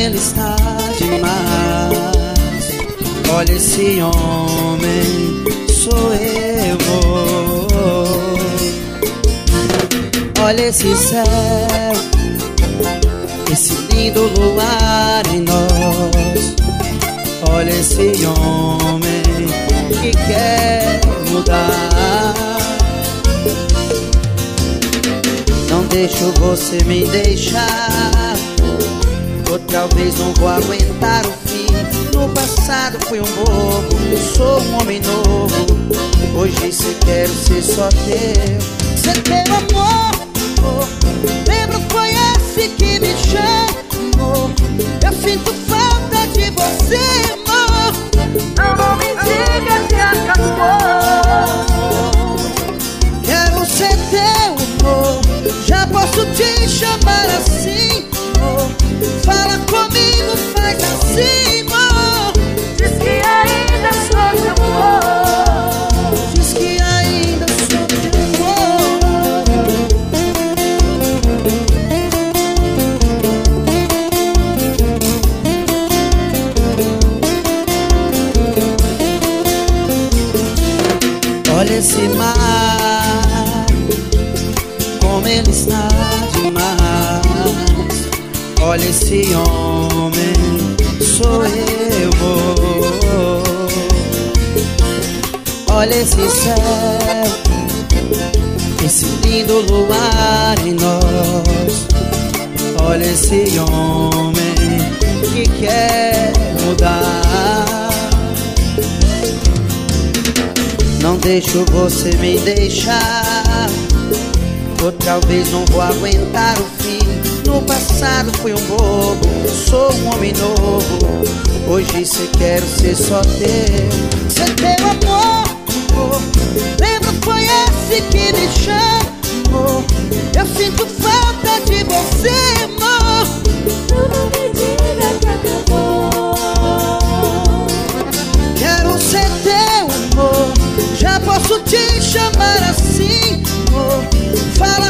ele está demais. Olha esse homem, sou eu. Olha esse céu, esse lindo luar em nós. Olha esse homem que quer mudar. Não deixo você me deixar. Outra vez não vou aguentar o fim. No passado fui um bobo, sou um homem novo. Hoje se quero ser só teu. Ser teu amor. Esse mar, como ele está demais. Olha esse homem, sou eu. Olha esse céu, esse lindo luar em nós. Olha esse homem que quer deixo você me deixar. Outra vez não vou aguentar o fim. No passado fui um bobo Sou um homem novo. Hoje se quero ser só teu. Ser teu amor amor. Lembra foi esse que me chamou te chamar assim amor. Fala